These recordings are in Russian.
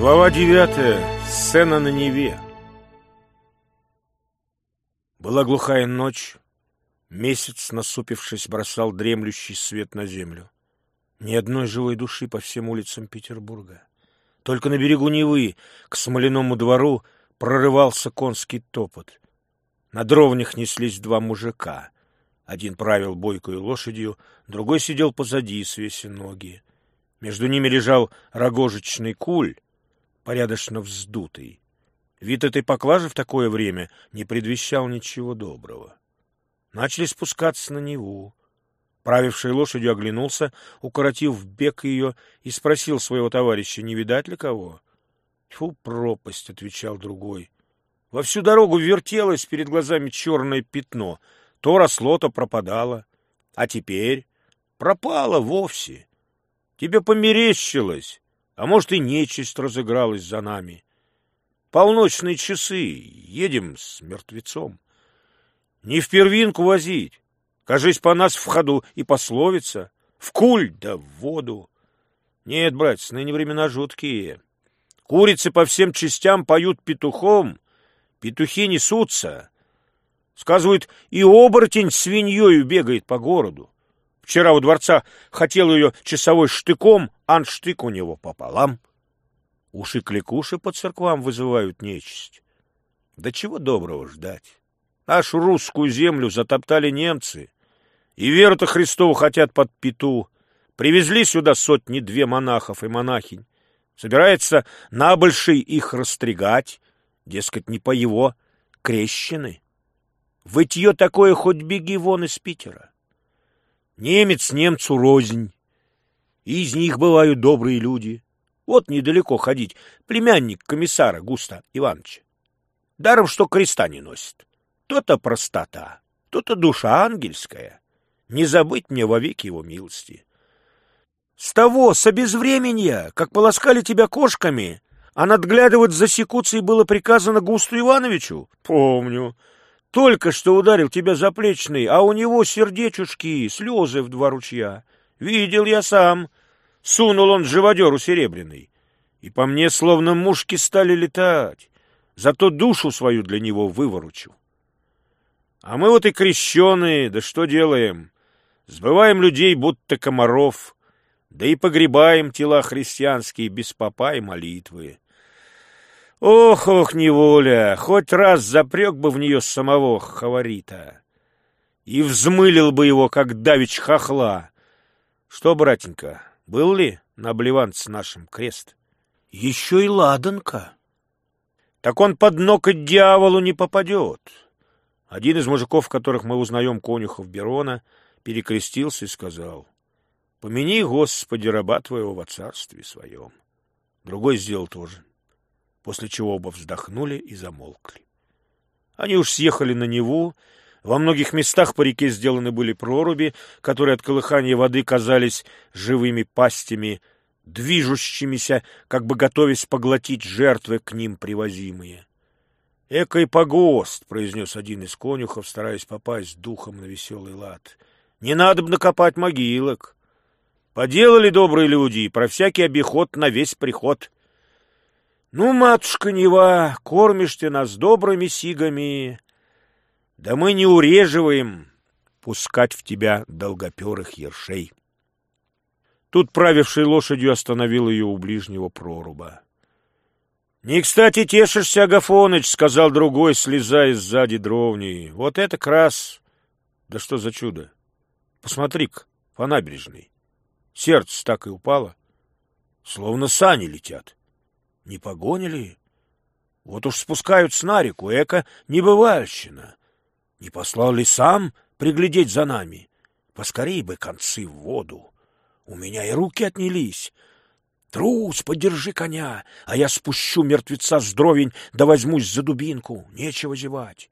Глава девятая. Сцена на Неве. Была глухая ночь. Месяц, насупившись, бросал дремлющий свет на землю. Ни одной живой души по всем улицам Петербурга. Только на берегу Невы, к смоляному двору, прорывался конский топот. На дровнях неслись два мужика. Один правил бойкой лошадью, другой сидел позади, свеси ноги. Между ними лежал рогожечный куль, порядочно вздутый. Вид этой поклажи в такое время не предвещал ничего доброго. Начали спускаться на Неву. Правивший лошадью оглянулся, укоротив бег ее, и спросил своего товарища, не видать ли кого? — Тьфу, пропасть, — отвечал другой. Во всю дорогу вертелось перед глазами черное пятно. То росло, то пропадало. А теперь пропало вовсе. Тебе померещилось. А может, и нечисть разыгралась за нами. Полночные часы, едем с мертвецом. Не в первинку возить. Кажись, по нас в ходу и пословица. В куль да в воду. Нет, братец, ныне времена жуткие. Курицы по всем частям поют петухом, петухи несутся. Сказывают, и оборотень свиньей бегает по городу. Вчера у дворца хотел ее часовой штыком, ан штык у него пополам. Уши-кликуши по церквам вызывают нечисть. Да чего доброго ждать? Нашу русскую землю затоптали немцы, и веру-то Христову хотят под пету. Привезли сюда сотни-две монахов и монахинь. Собирается набольший их растригать, дескать, не по его крещены. Вытье такое хоть беги вон из Питера. Немец немцу рознь. И из них бывают добрые люди. Вот недалеко ходить. Племянник комиссара Густа Ивановича. Даром, что креста не носит. То-то простота, то-то душа ангельская. Не забыть мне вовеки его милости. С того, с обезвременья, как полоскали тебя кошками, а надглядывать за секуцией было приказано Густу Ивановичу? Помню. Только что ударил тебя заплечный, а у него сердечушки, слезы в два ручья. Видел я сам. Сунул он живодеру серебряный. И по мне словно мушки стали летать. Зато душу свою для него выворучу. А мы вот и крещеные, да что делаем? Сбываем людей, будто комаров, да и погребаем тела христианские без попа и молитвы. Ох, ох, неволя, хоть раз запрек бы в нее самого хаварита и взмылил бы его, как давич хохла. Что, братенька, был ли на блеванце нашем крест? Еще и ладанка. Так он под ноготь дьяволу не попадет. Один из мужиков, которых мы узнаем конюхов Берона, перекрестился и сказал, «Помяни, Господи, раба твоего во царстве своем». Другой сделал тоже после чего оба вздохнули и замолкли. Они уж съехали на Неву, во многих местах по реке сделаны были проруби, которые от колыхания воды казались живыми пастями, движущимися, как бы готовясь поглотить жертвы к ним привозимые. — Экой погост, — произнес один из конюхов, стараясь попасть духом на веселый лад. — Не надо бы накопать могилок. Поделали добрые люди, и про всякий обиход на весь приход. Ну, матушка Нева, кормишь ты нас добрыми сигами, да мы не уреживаем пускать в тебя долгоперых ершей. Тут правивший лошадью остановил ее у ближнего проруба. — Не кстати тешишься, Агафоныч, — сказал другой, слезая сзади дровни. — Вот это крас! Да что за чудо! Посмотри-ка, по набережной. Сердце так и упало, словно сани летят. — не погонили? Вот уж спускаются на реку, эко небывальщина. Не послал ли сам приглядеть за нами? Поскорей бы концы в воду. У меня и руки отнялись. Трус, подержи коня, а я спущу мертвеца с дровень, да возьмусь за дубинку. Нечего зевать.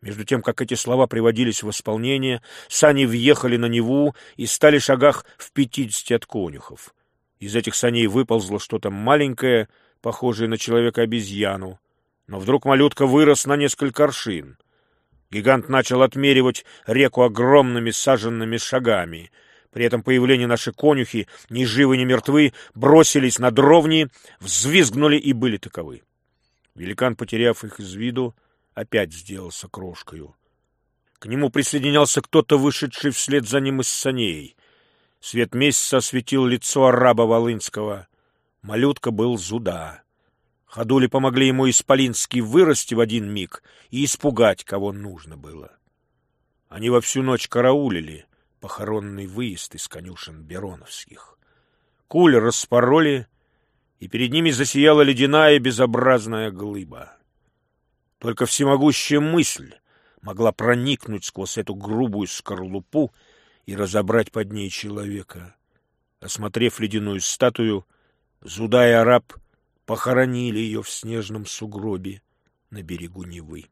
Между тем, как эти слова приводились в исполнение, сани въехали на Неву и стали шагах в пятидесяти от конюхов. Из этих саней выползло что-то маленькое, похожий на человека-обезьяну. Но вдруг малютка вырос на несколько аршин. Гигант начал отмеривать реку огромными саженными шагами. При этом появлении наши конюхи, ни живы, ни мертвы, бросились на дровни, взвизгнули и были таковы. Великан, потеряв их из виду, опять сделался крошкою. К нему присоединялся кто-то, вышедший вслед за ним из саней. Свет месяца осветил лицо араба Волынского. Малютка был зуда. Ходули помогли ему исполински вырасти в один миг и испугать, кого нужно было. Они во всю ночь караулили похоронный выезд из конюшен Бероновских. Куль распороли, и перед ними засияла ледяная безобразная глыба. Только всемогущая мысль могла проникнуть сквозь эту грубую скорлупу и разобрать под ней человека. Осмотрев ледяную статую, Зуда и араб похоронили ее в снежном сугробе на берегу Невы.